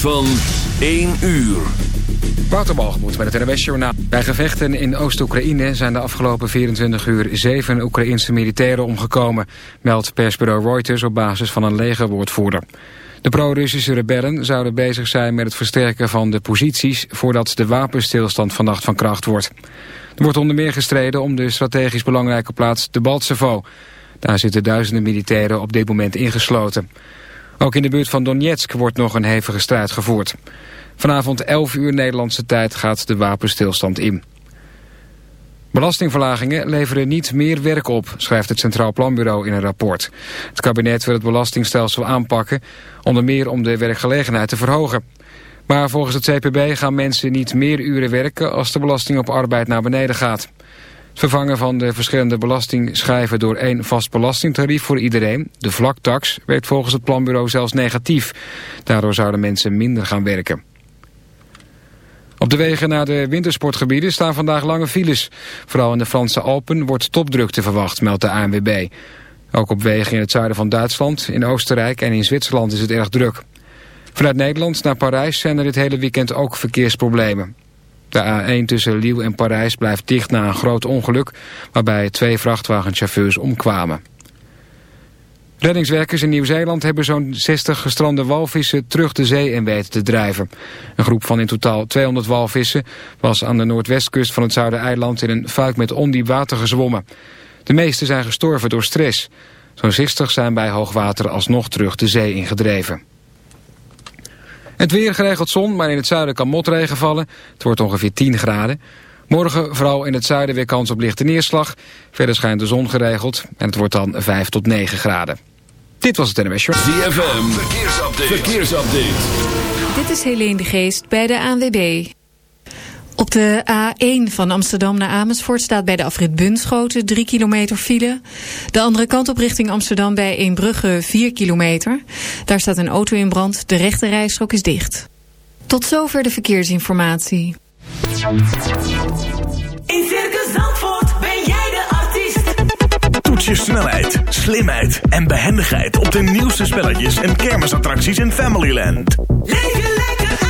van 1 uur. Waterbalgemoed met het NWS Journaal. Bij gevechten in Oost-Oekraïne zijn de afgelopen 24 uur zeven Oekraïnse militairen omgekomen, meldt persbureau Reuters op basis van een legerwoordvoerder. De pro-Russische rebellen zouden bezig zijn met het versterken van de posities voordat de wapenstilstand vannacht van kracht wordt. Er wordt onder meer gestreden om de strategisch belangrijke plaats de Baltsevo. Daar zitten duizenden militairen op dit moment ingesloten. Ook in de buurt van Donetsk wordt nog een hevige strijd gevoerd. Vanavond 11 uur Nederlandse tijd gaat de wapenstilstand in. Belastingverlagingen leveren niet meer werk op, schrijft het Centraal Planbureau in een rapport. Het kabinet wil het belastingstelsel aanpakken, onder meer om de werkgelegenheid te verhogen. Maar volgens het CPB gaan mensen niet meer uren werken als de belasting op arbeid naar beneden gaat. Het vervangen van de verschillende belastingschijven door één vast belastingtarief voor iedereen, de vlaktax, werkt volgens het planbureau zelfs negatief. Daardoor zouden mensen minder gaan werken. Op de wegen naar de wintersportgebieden staan vandaag lange files. Vooral in de Franse Alpen wordt topdrukte verwacht, meldt de ANWB. Ook op wegen in het zuiden van Duitsland, in Oostenrijk en in Zwitserland is het erg druk. Vanuit Nederland naar Parijs zijn er dit hele weekend ook verkeersproblemen. De A1 tussen Lille en Parijs blijft dicht na een groot ongeluk... waarbij twee vrachtwagenchauffeurs omkwamen. Reddingswerkers in Nieuw-Zeeland hebben zo'n 60 gestrande walvissen terug de zee in weten te drijven. Een groep van in totaal 200 walvissen was aan de noordwestkust van het Zuidereiland in een fuik met ondiep water gezwommen. De meeste zijn gestorven door stress. Zo'n 60 zijn bij hoogwater alsnog terug de zee ingedreven. Het weer geregeld zon, maar in het zuiden kan motregen vallen. Het wordt ongeveer 10 graden. Morgen vooral in het zuiden weer kans op lichte neerslag. Verder schijnt de zon geregeld en het wordt dan 5 tot 9 graden. Dit was het NMS Show. ZFM, verkeersupdate. verkeersupdate. Dit is Helene de Geest bij de ANWB. Op de A1 van Amsterdam naar Amersfoort staat bij de afrit Bunschoten 3 kilometer file. De andere kant op richting Amsterdam bij Eembrugge 4 kilometer. Daar staat een auto in brand, de rechte rijstrook is dicht. Tot zover de verkeersinformatie. In Circus Zandvoort ben jij de artiest. Toets je snelheid, slimheid en behendigheid op de nieuwste spelletjes en kermisattracties in Familyland. Leef je lekker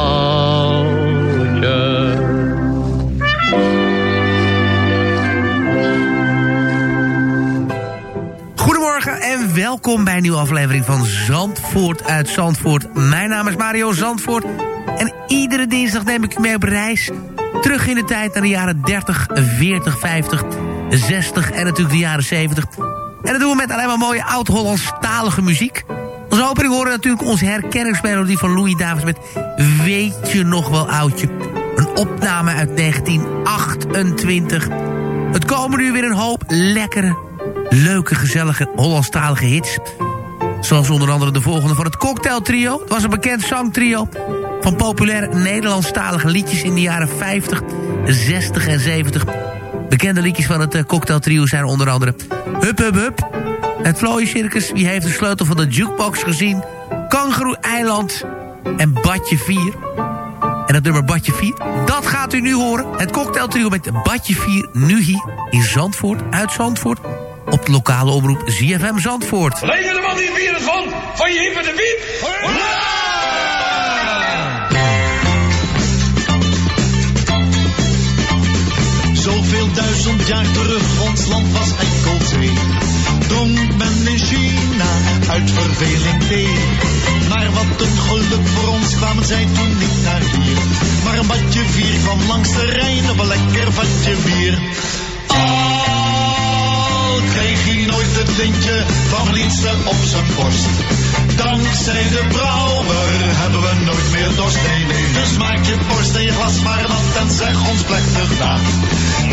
Welkom bij een nieuwe aflevering van Zandvoort uit Zandvoort. Mijn naam is Mario Zandvoort en iedere dinsdag neem ik u mee op reis. Terug in de tijd naar de jaren 30, 40, 50, 60 en natuurlijk de jaren 70. En dat doen we met alleen maar mooie oud-Hollandstalige muziek. Als opening horen natuurlijk onze herkenningsmelodie van Louis Davids met Weet je nog wel oudje? Een opname uit 1928. Het komen nu weer een hoop lekkere, leuke, gezellige Hollandstalige hits. Zoals onder andere de volgende van het Cocktail Trio. Het was een bekend zangtrio van populaire Nederlandstalige liedjes in de jaren 50, 60 en 70. Bekende liedjes van het eh, Cocktail Trio zijn onder andere Hup Hup Hup, Het Vlooien Circus, Wie heeft de sleutel van de jukebox gezien, Kangaroo Eiland en Badje 4. En dat nummer Badje 4, dat gaat u nu horen. Het cocktailtrio met Badje 4, nu hier in Zandvoort, uit Zandvoort... op de lokale omroep ZFM Zandvoort. Je de man die het van, van je hip en de wiep? Zoveel duizend jaar terug, ons land was enkel zee. Dronk men in China uit verveling thee. Maar wat een geluk voor ons kwamen zij toen niet naar hier. Maar een badje vier kwam langs de Rijn op een lekker vatje bier. Al kreeg hij nooit het lintje van Lietse op zijn borst. Dankzij de brouwer hebben we nooit meer dorst. Nee, nee, dus maak je borst en je glas maar nat en zeg ons plechtig na.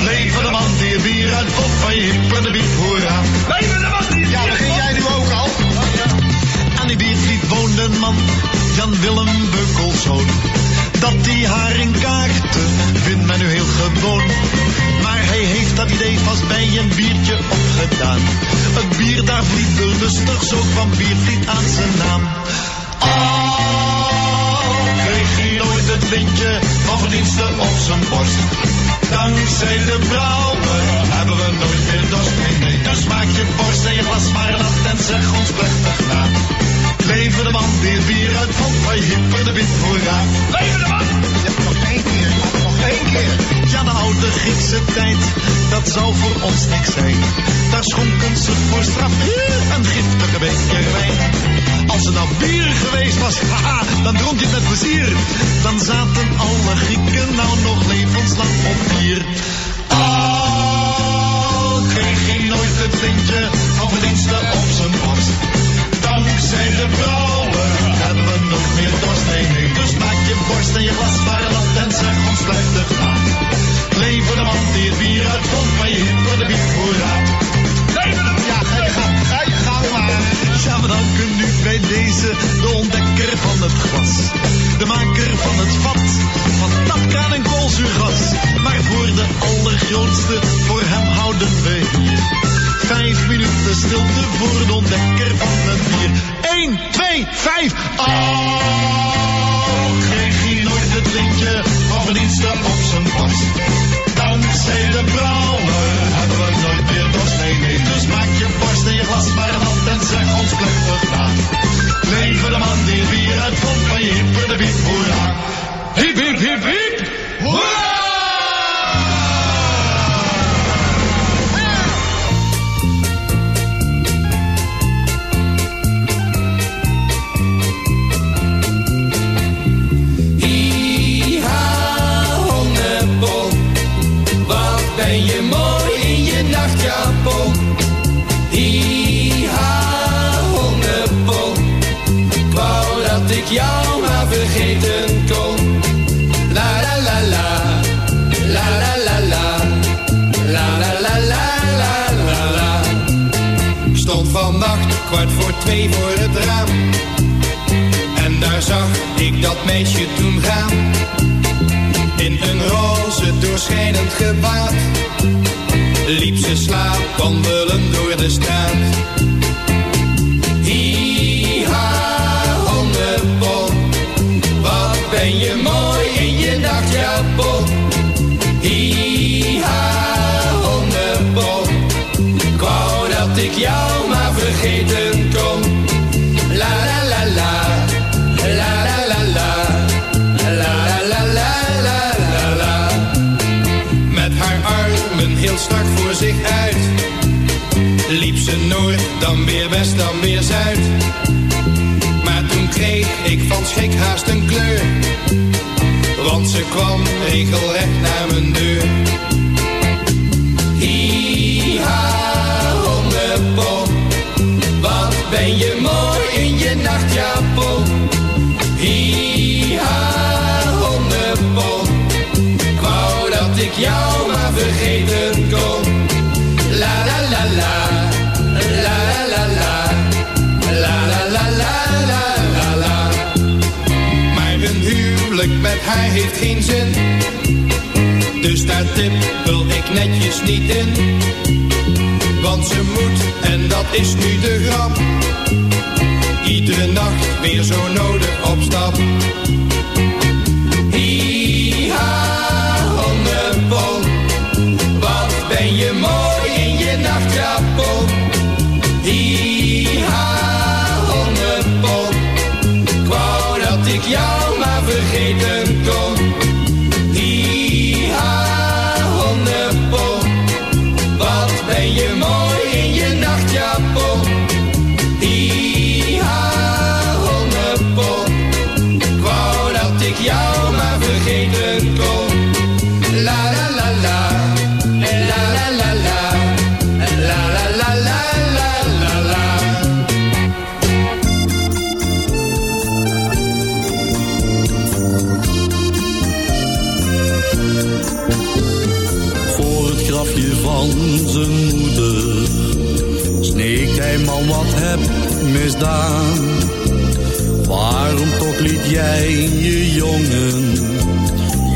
Leven de man die bier uit op je hip en de biep, hoera. Leven de man die Ja, begin jij nu ook al? Oh, Aan die biervliet woonde een man, Jan Willem Beukelszoon dat hij haar in kaarten vindt men nu heel gewoon. Maar hij heeft dat idee vast bij een biertje opgedaan. Het bier daar vliet lustig, zo kwam biervliet aan zijn naam. Oh, kreeg hij nooit het lintje van verdiensten op zijn borst. Dankzij de vrouwen hebben we nooit meer dorst. Nee, nee, dus maak je borst en je glas maar nat en zeg ons plechtig na. Leven de man het bier uitvond, van je hipper de wit voorraad. Leven de man! Ja, nog één keer, nog één keer. Ja, de oude Griekse tijd, dat zou voor ons niks zijn. Daar schonken ze voor straf een giftige beker wijn. Als het nou bier geweest was, haha, dan dronk je het met plezier. Dan zaten alle Grieken nou nog levenslang op bier. Oh, kreeg hij nooit het lintje van verdiensten op zijn borst. Dankzij de brouwer hebben nog meer dorst. Dus maak je borst en je glas maar nat en zeg ons plechtig na. Leven de man die het bier uitvond, maar je hip voor de bier voorraad. Ja, ga je gang, ga je gang maar. We danken nu bij deze de ontdekker van het glas. De maker van het vat, van tapkraan en koolzuurgas. Maar voor de allergrootste, voor hem houden we hier. Vijf minuten stilte voor de ontdekker van. 1, 2, 5. Oh, kreeg hij nooit het lintje van verdiensten op zijn borst. Kwart voor twee voor het raam. En daar zag ik dat meisje toen gaan. In een roze doorschijnend gewaad. Liep ze slaapwandelen door de straat. Hi-ha, hondenbol. Wat ben je mooi in je nachtjapon. Hi-ha, hondenbol. Ik wou dat ik jou maar vergeten strak voor zich uit, liep ze noord, dan weer west, dan weer zuid. Maar toen kreeg ik van schrik haast een kleur, want ze kwam regelrecht naar mijn deur. Met haar heeft geen zin. Dus daar tippel ik netjes niet in. Want ze moet, en dat is nu de grap. Iedere nacht weer zo nodig op stap. Hi-ha, hondenpol. Wat ben je man wat heb misdaan. Waarom toch liet jij je jongen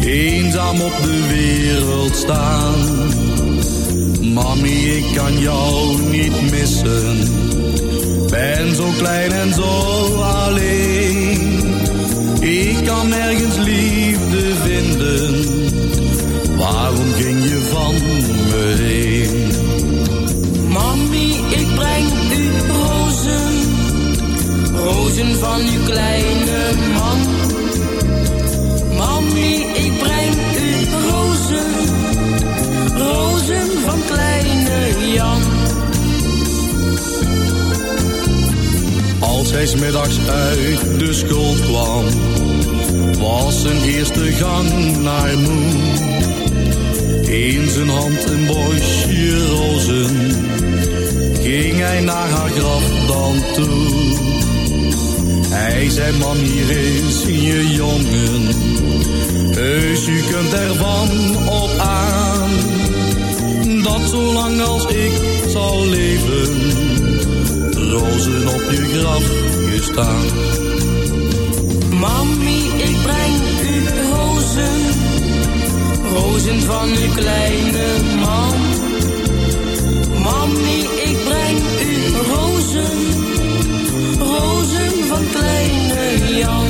eenzaam op de wereld staan? Mami, ik kan jou niet missen. Ben zo klein en zo alleen. Ik kan nergens liefde vinden. Van uw kleine man. Mami, ik breng u rozen, rozen van kleine Jan. Als hij smiddags uit de school kwam, was zijn eerste gang naar moe. In zijn hand een bosje rozen, ging hij naar haar graf dan toe. Hij zei, mam, hier is je jongen, heus u kunt ervan op aan. Dat zolang als ik zal leven, rozen op je graf gestaan. Mami, ik breng u rozen, rozen van uw kleine man. Mami, ik breng u rozen, van kleine Jan.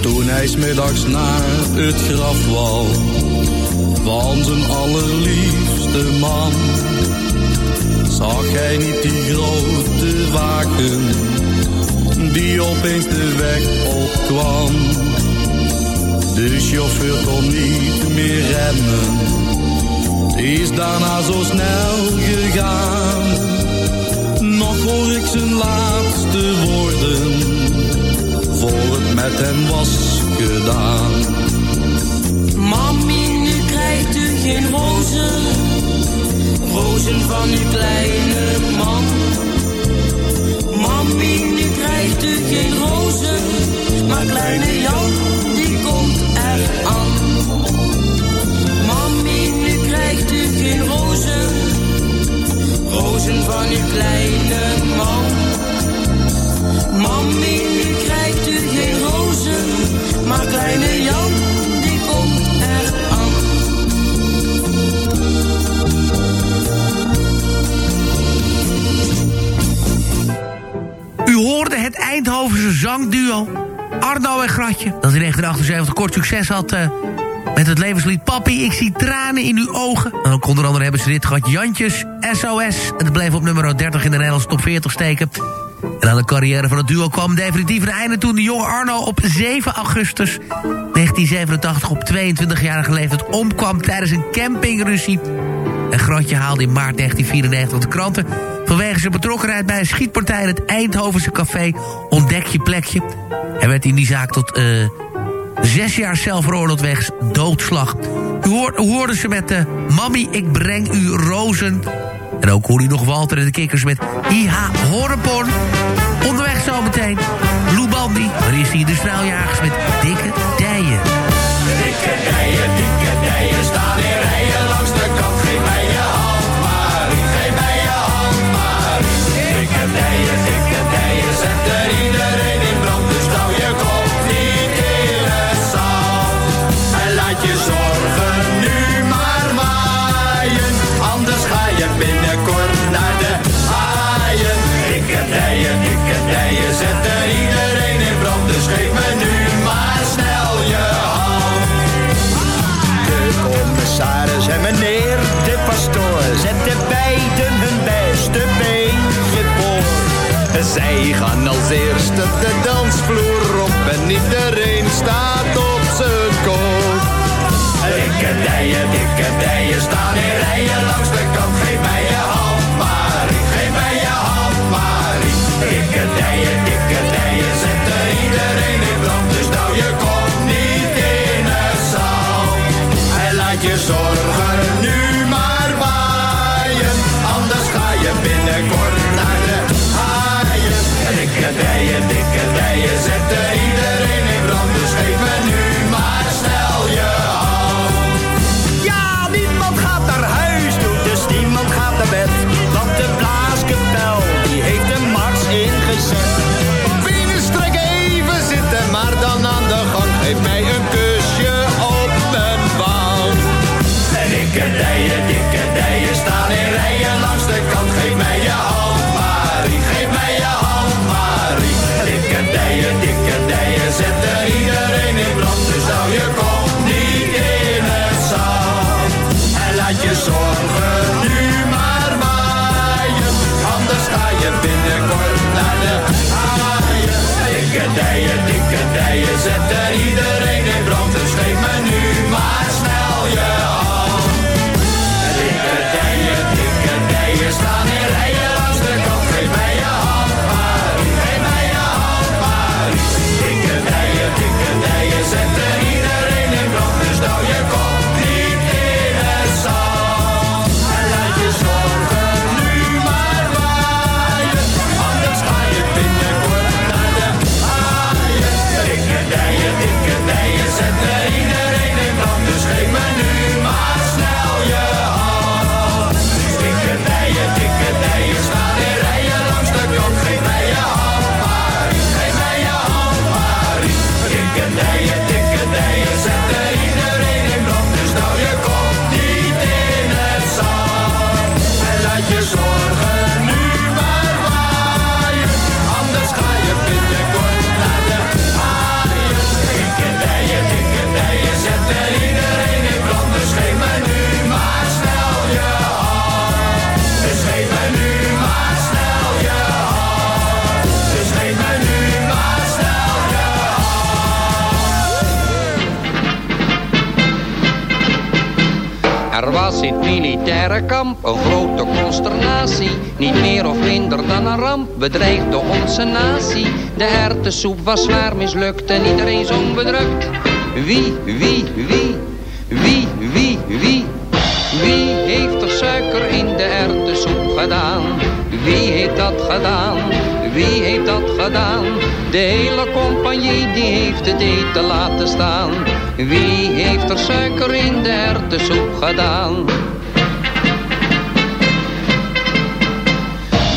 Toen hij smiddags naar het graf wou van zijn allerliefste man, zag hij niet die grote waken die opeens de weg opkwam. De chauffeur kon niet meer remmen, is daarna zo snel gegaan. Hoor ik zijn laatste woorden voor het met hem was gedaan. Mami, nu krijgt u geen rozen, rozen van uw kleine man. Mami, nu krijgt u geen rozen, maar kleine Jan, rozen van uw kleine man. Mami, nu krijgt u geen rozen, maar kleine Jan, die komt er aan. U hoorde het Eindhovense zangduo Arno en Gratje. Dat in 1978 kort succes had eh, met het levenslied Papi, ik zie tranen in uw ogen. En ook onder andere hebben ze dit gehad Jantjes, SOS. En het bleef op nummer 30 in de Nederlandse top 40 steken. En aan de carrière van het duo kwam definitief een einde toen de jonge Arno op 7 augustus 1987 op 22-jarige leeftijd omkwam tijdens een campingruzie. En Grantje haalde in maart 1994 de kranten... vanwege zijn betrokkenheid bij een schietpartij in het Eindhovense café Ontdek je plekje. Hij werd in die zaak tot eh, zes jaar zelf wegens doodslag. U, hoor, u hoorde ze met de Mami, ik breng u rozen. En ook hoorde u nog Walter en de Kikkers met IH Horrepon. Onderweg zometeen Lou Bandy. Maar hier de straaljagers met dikke dijen. De erwtensoep was zwaar mislukt en iedereen zong bedrukt. Wie, wie, wie, wie, wie, wie, wie heeft er suiker in de erwtensoep gedaan? Wie heeft dat gedaan? Wie heeft dat gedaan? De hele compagnie die heeft het eten laten staan. Wie heeft er suiker in de erwtensoep gedaan?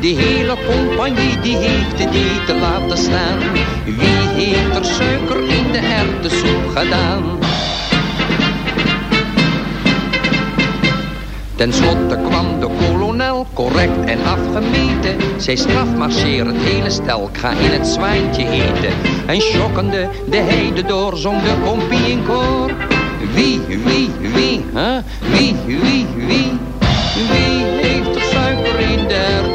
De hele compagnie die heeft het eten laten staan. Wie heeft er suiker in de erwtensoep gedaan? Ten slotte kwam de kolonel, correct en afgemeten. Zij strafmarcheer het hele stel, ik ga in het zwijntje eten. En schokkende de heide door, zong de kompie in koor. Wie, wie, wie, hè? Wie, wie, wie? Wie heeft er suiker in de?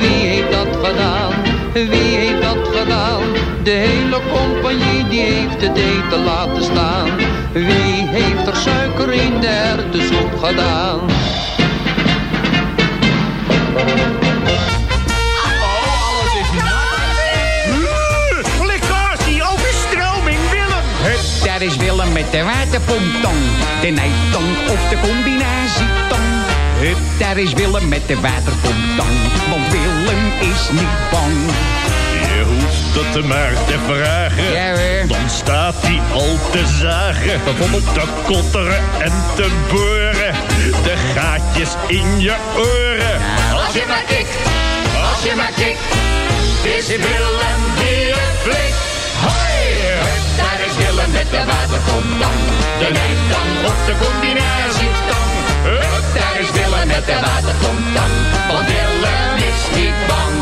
Wie heeft dat gedaan? Wie heeft dat gedaan? De hele compagnie die heeft het eten laten staan. Wie heeft er suiker in de erwtensoep gedaan? Alles is nat. Lekkasie, overstroming, Willem. Hup, daar is Willem met de waterpomptong. De nijtong of de combinatietong. Hup, daar is Willem met de waterpomptong. Want Willem is niet bang. Je hoeft het maar te vragen. Ja, hoor. Dan staat hij al te zagen. Bijvoorbeeld te kotteren en te boren. De gaatjes in je oren. Als je maar kikt, als je maar kikt, is Willem die het flikt. Hoi, hup, daar is Willem met de waterkomptang. De nijptang of de combinatietang. Hup, daar is Willem met de waterkomptang. Want Willem is niet bang.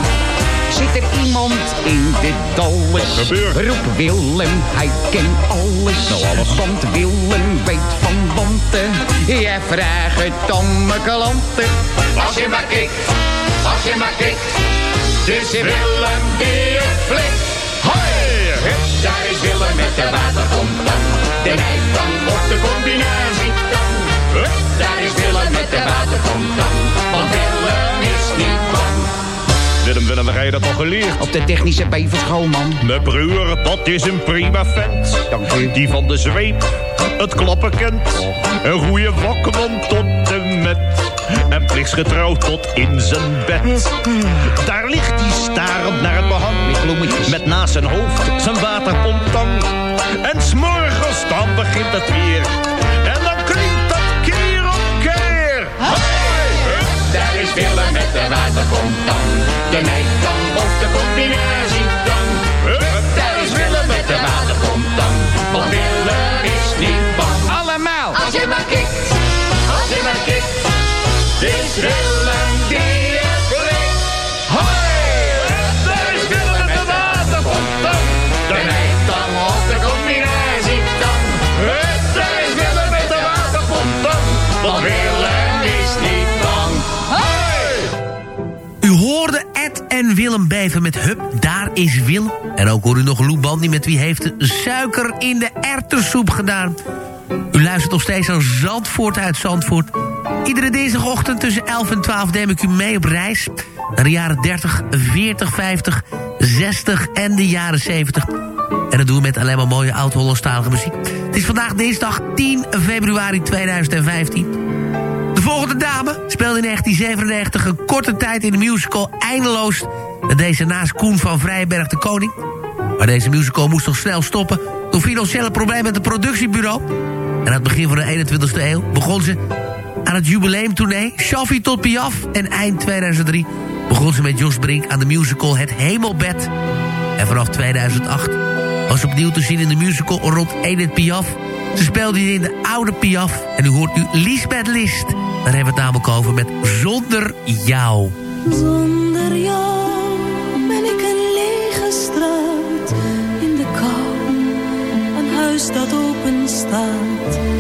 Zit er iemand in de dolles? Wat gebeurt? Roep Willem, hij kent alles. Nou, alles. Want Willem weet van wanten. Jij vraagt het aan mijn klanten. Als je maar kikt, als je maar kikt, het is Willem het flikt. Hoi, hup, daar is Willem met de waterkomptang. De nijptang of de combinatietang. Hup, daar is Willem met de waterkomptang. Want Willem is niet bang. Willem, Willem, waar heb je dat al geleerd? Op de technische bijverschool, man. Mijn broer, dat is een prima vent. Dank u. Die van de zweep het klappen kent. Een goede vakman tot en met. En plichtsgetrouw tot in zijn bed. Daar ligt hij starend naar het behang. Met naast zijn hoofd zijn waterpomptang. En s'morgens dan begint het weer. Met de. De nijptang of de combinatietang. Hup, daar is Willem met de waterkomptang. Want Willem is niet bang. Allemaal. Als je maar kikt, als je maar kikt. Dit is Willem En ook hoor u nog Lou Bandy met wie heeft de suiker in de erwtensoep gedaan. U luistert nog steeds aan Zandvoort uit Zandvoort. Iedere dinsdagochtend tussen 11 en 12 neem ik u mee op reis... naar de jaren 30, 40, 50, 60 en de jaren 70. En dat doen we met alleen maar mooie oud-Hollandstalige muziek. Het is vandaag dinsdag 10 februari 2015. De volgende speelt in 1997 een korte tijd in de musical Eindeloos... met deze naast Koen van Vrijberg de Koning. Maar deze musical moest nog snel stoppen... door financiële problemen met het productiebureau. En aan het begin van de 21ste eeuw begon ze aan het jubileumtournee... Shafi tot Piaf en eind 2003 begon ze met Jos Brink aan de musical Het Hemelbed. En vanaf 2008 was ze opnieuw te zien in de musical rond Edith Piaf... Ze speelde in de oude Piaf. En u hoort nu Lisbeth List. Daar hebben met Zonder Jou. Zonder jou ben ik een lege straat in de kou. Een huis dat open staat.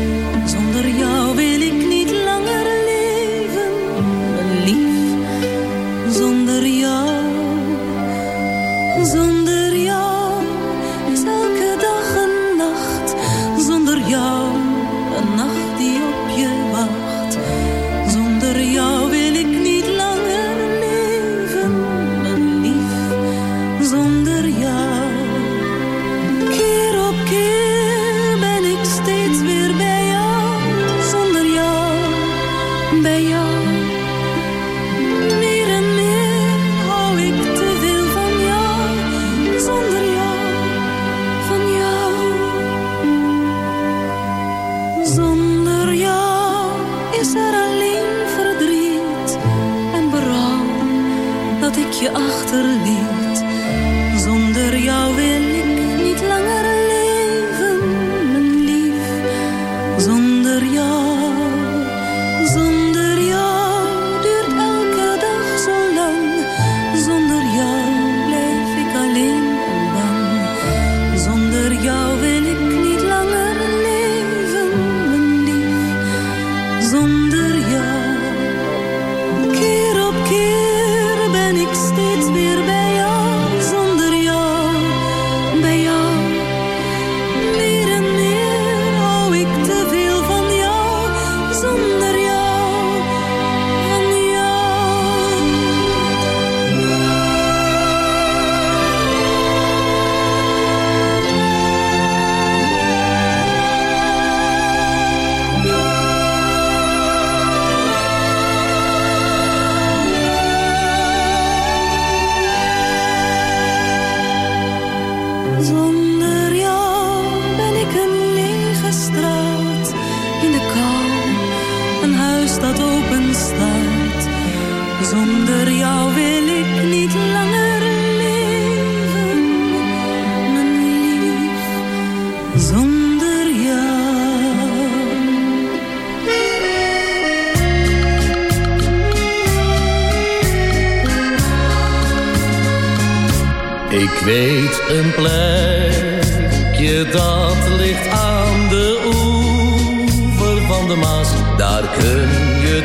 Ik weet een plekje dat ligt aan de oever van de Maas. Daar kun je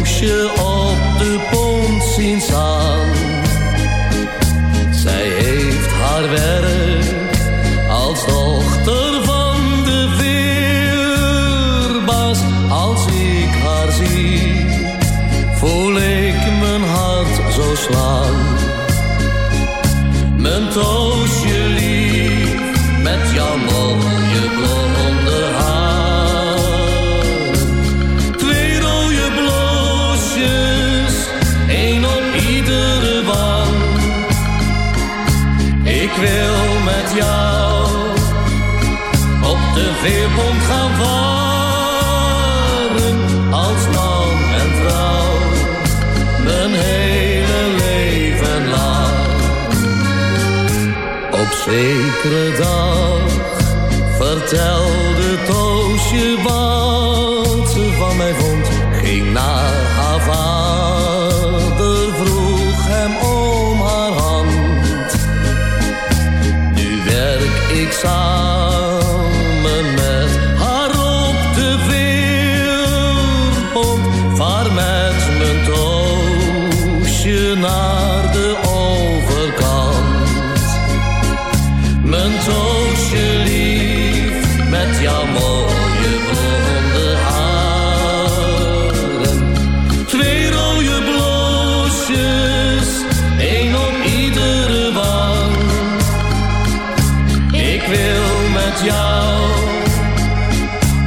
Toosje op Mijn toosje lief, met jouw mooie blonde haar. Twee rode bloosjes, één op iedere wang. Ik wil met jou op de veerpont zekere dag. Vertelde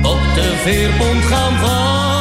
op de veerpont gaan varen.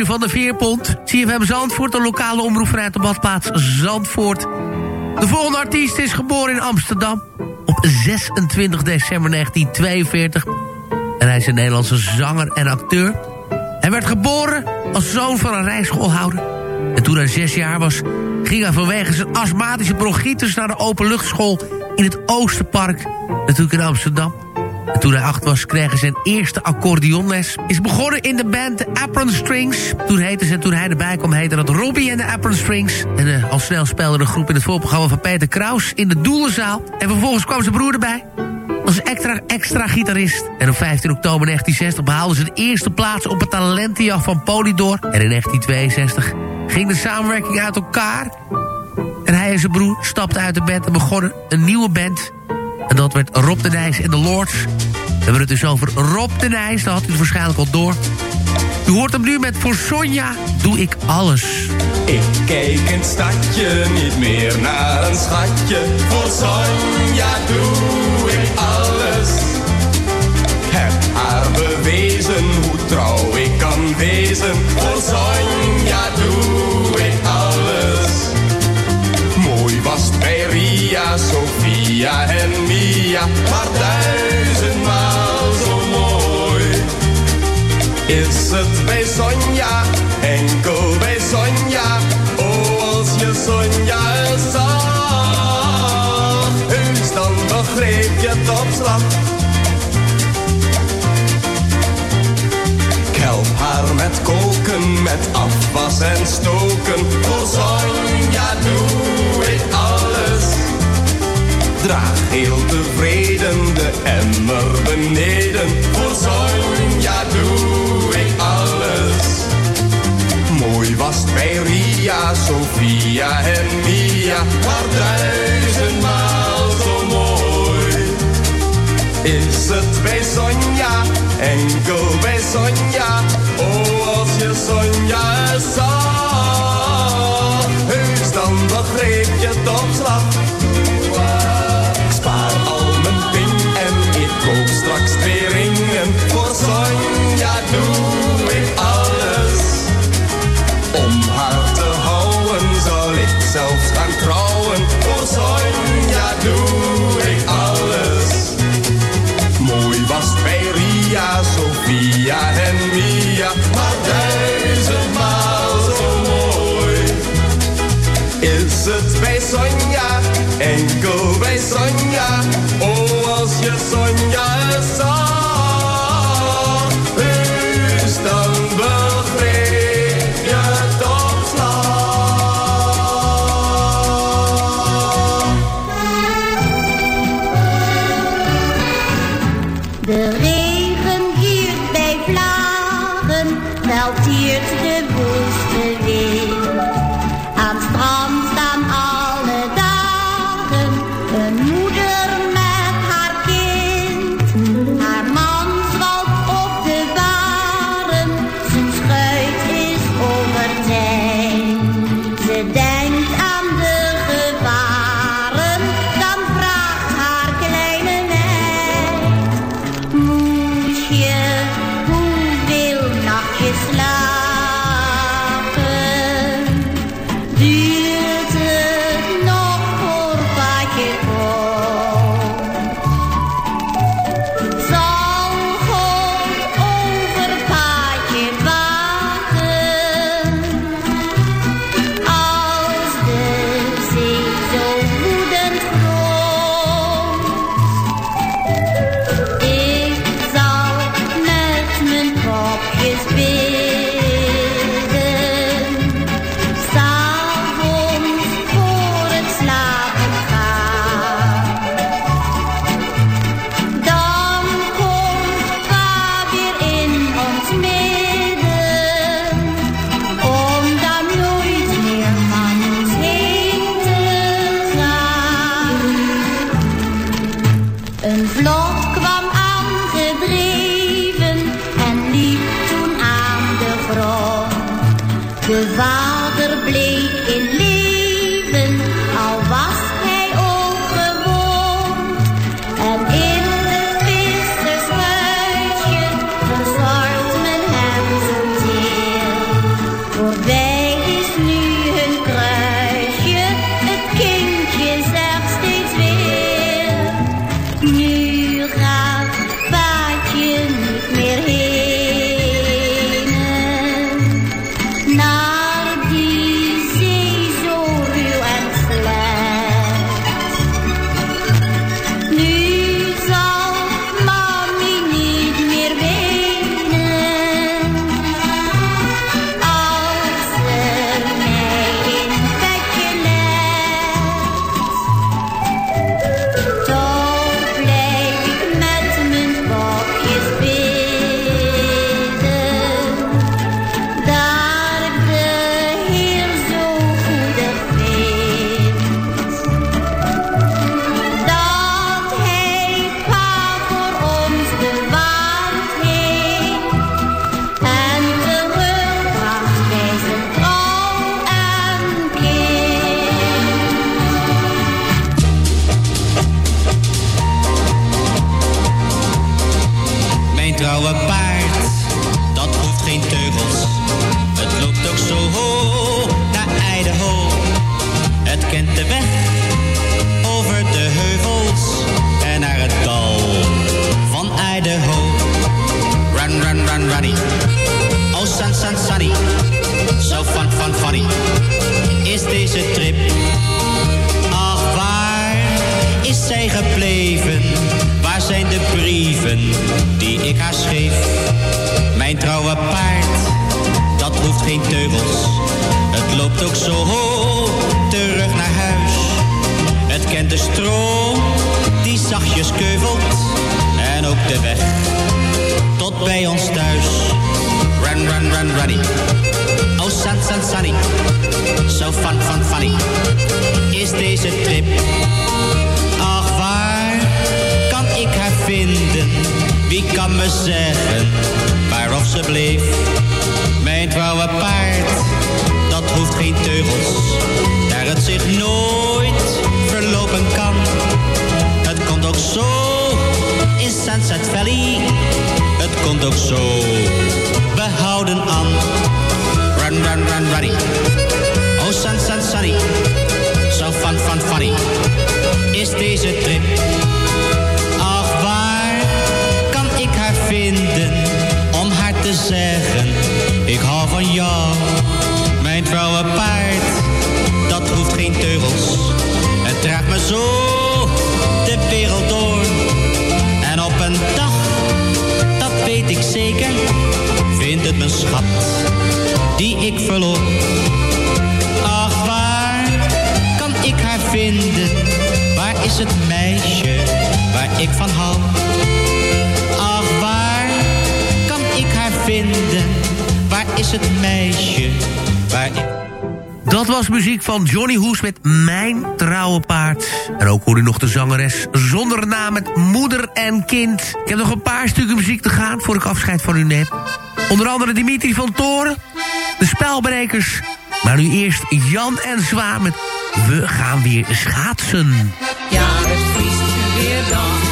van de Veerpont. CFM Zandvoort, de lokale omroep vanuit de badplaats Zandvoort. De volgende artiest is geboren in Amsterdam op 26 december 1942. En hij is een Nederlandse zanger en acteur. Hij werd geboren als zoon van een rijschoolhouder. En toen hij zes jaar was, ging hij vanwege zijn astmatische bronchitis naar de openluchtschool in het Oosterpark, natuurlijk in Amsterdam. En toen hij acht was, kreeg hij zijn eerste accordeonles. Is begonnen in de band Apron Strings. Toen heette ze, toen hij erbij kwam, heette dat Robbie en de Apron Strings. En eh, al snel speelde de groep in het voorprogramma van Peter Kraus in de Doelenzaal. En vervolgens kwam zijn broer erbij als extra, extra gitarist. En op 15 oktober 1960 behaalden ze de eerste plaats op het talentenjacht van Polydor. En in 1962 ging de samenwerking uit elkaar. En hij en zijn broer stapten uit de band en begonnen een nieuwe band. En dat werd Rob de Nijs en de Lords. We hebben het dus over Rob de Nijs, dat had u het waarschijnlijk al door. U hoort hem nu met Voor Sonja doe ik alles. Ik kijk in het stadje niet meer naar een schatje. Voor Sonja doe ik alles. Heb haar bewezen hoe trouw ik kan wezen. Voor Sonja doe ik alles. Sofia en Mia. Maar duizendmaal zo mooi. Is het bij Sonja, enkel bij Sonja. Oh, als je Sonja zag. Dan begreep je het op slag. Help haar met koken, met afwas en stoken. Heel tevreden de emmer beneden. Voor Sonja doe ik alles. Mooi was het bij Ria, Sofia en Mia. Maar duizendmaal zo mooi. Is het bij Sonja, enkel bij Sonja. Oh, als je Sonja het ik hou van jou. Mijn trouwe paard, dat hoeft geen teugels. Het draagt me zo de wereld door. En op een dag, dat weet ik zeker, vindt het mijn schat die ik verloor. Ach, waar kan ik haar vinden? Waar is het meisje waar ik van hou? is het meisje waar ik... Dat was muziek van Johnny Hoes met Mijn Trouwe Paard. En ook hoor u nog de zangeres zonder naam met Moeder en Kind. Ik heb nog een paar stukken muziek te gaan voor ik afscheid van u neem. Onder andere Dimitri van Toren, de Spelbrekers. Maar nu eerst Jan en Zwa met We gaan weer schaatsen. Ja, het vriest weer dan.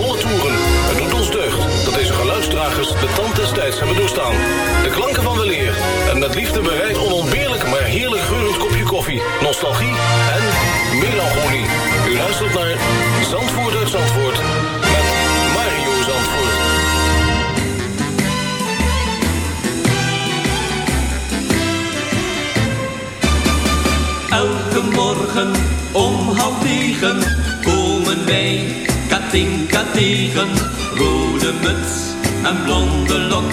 dat deze geluidsdragers de tand des tijds hebben doorstaan. De klanken van weleer en met liefde bereid onontbeerlijk maar heerlijk geurend kopje koffie, nostalgie en melancholie. U luistert naar Zandvoort uit Zandvoort met Mario Zandvoort. Elke morgen om half negen komen wij Katinka tegen. Rode muts en blonde lok.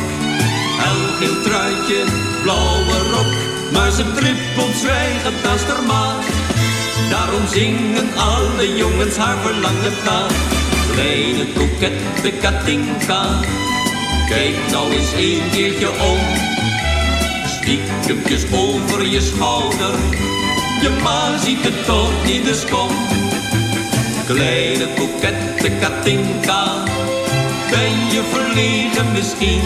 Helgeel truitje, blauwe rok. Maar ze trippelt zwijgend naast haar. Daarom zingen alle jongens haar verlangen taal. Kleine kokette Katinka. Kijk nou eens een keertje om. Stiekempjes over je schouder. Je ma ziet het toch niet, dus kom. Kleine kokette Katinka. Ben je verlegen misschien?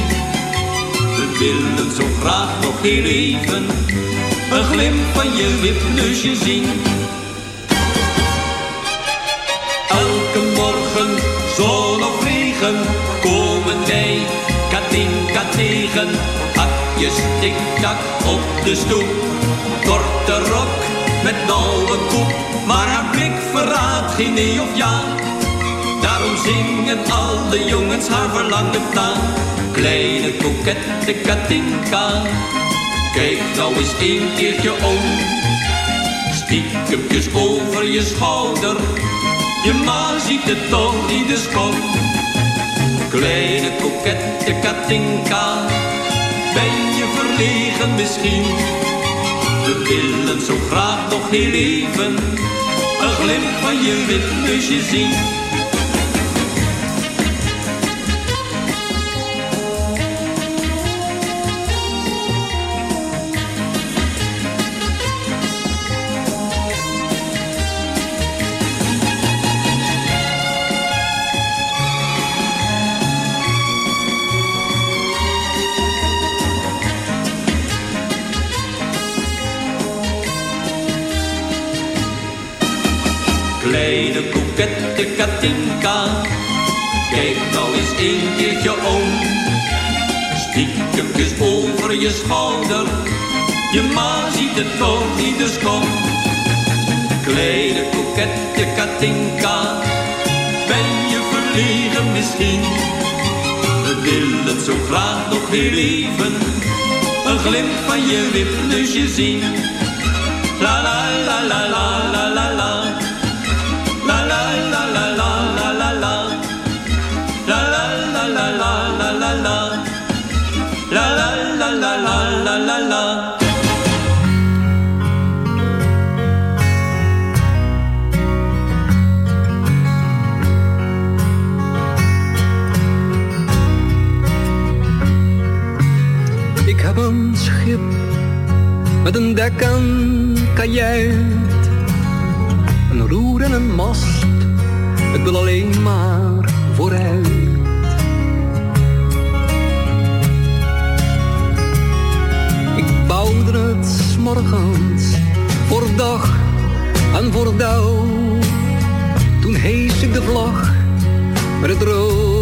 We willen zo graag nog heel even. Een glimp van je wipneusje zien. Elke morgen, zon of regen, komen wij Katinka tegen. Hakjes tik-tak op de stoep, korte rok met nauwe koep. Maar haar blik verraadt geen nee of ja. Daarom zingen alle jongens haar verlangen na. Kleine kokette Katinka, kijk nou eens een keertje om. Stiekempjes over je schouder, je ma ziet het toch niet, dus kom. Kleine kokette Katinka, ben je verlegen misschien? We willen zo graag nog heel even, een glimp van je wipneusje zien. Kijk nou eens een keertje om. Stiekempjes over je schouder, je ma ziet het toch niet, dus kom. Kleine kokette Katinka, ben je verlegen misschien? We willen zo graag nog weer even, een glimp van je wipneusje zien. La la met een dek en kajuit, een roer en een mast. Ik wil alleen maar vooruit. Ik bouwde het 's morgens voor dag en voor dauw. Toen hees ik de vlag met het rood,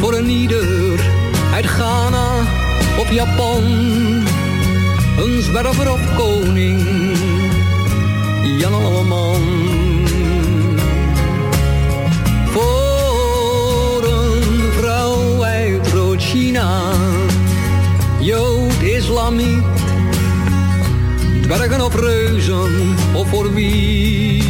Voor een ieder uit Ghana of Japan. Een zwerver of koning, Jan Alleman. Voor een vrouw uit Rood-China, Jood, Islamiet. Dwergen of reuzen, of voor wie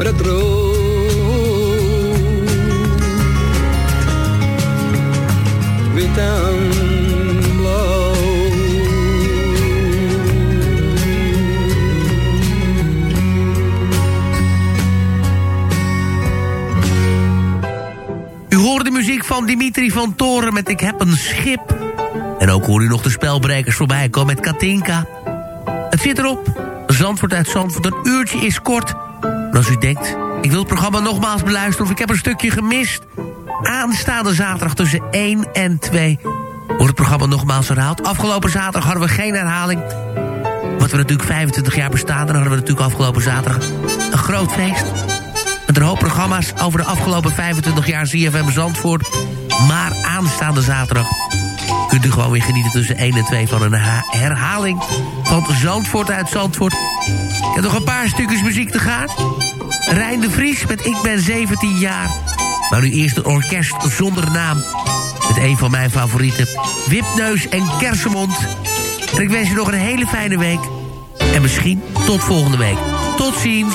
U hoorde de muziek van Dimitri van Toren met Ik heb een schip. En ook hoorde u nog de spelbrekers voorbij komen met Katinka. Het zit erop. Zandvoort uit Zandvoort. Een uurtje is kort. Als u denkt, ik wil het programma nogmaals beluisteren... of ik heb een stukje gemist... aanstaande zaterdag tussen 1 en 2... wordt het programma nogmaals herhaald. Afgelopen zaterdag hadden we geen herhaling... Wat we natuurlijk 25 jaar bestaan... dan hadden we natuurlijk afgelopen zaterdag een groot feest. Met een hoop programma's over de afgelopen 25 jaar ZFM Zandvoort. Maar aanstaande zaterdag kunt u gewoon weer genieten tussen 1 en 2 van een herhaling van Zandvoort uit Zandvoort. Ik heb nog een paar stukjes muziek te gaan. Rijn de Vries met Ik ben 17 jaar. Maar nu eerst een orkest zonder naam. Met een van mijn favorieten. Wipneus en Kersenmond. En ik wens u nog een hele fijne week. En misschien tot volgende week. Tot ziens.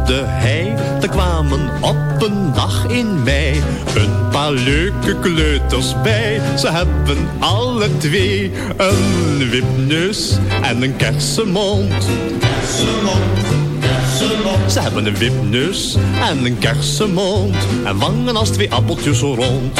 de er kwamen op een dag in mei een paar leuke kleuters bij. Ze hebben alle twee een wipneus en een kersenmond. Ze hebben een wipneus en een kersenmond. En wangen als twee appeltjes rond.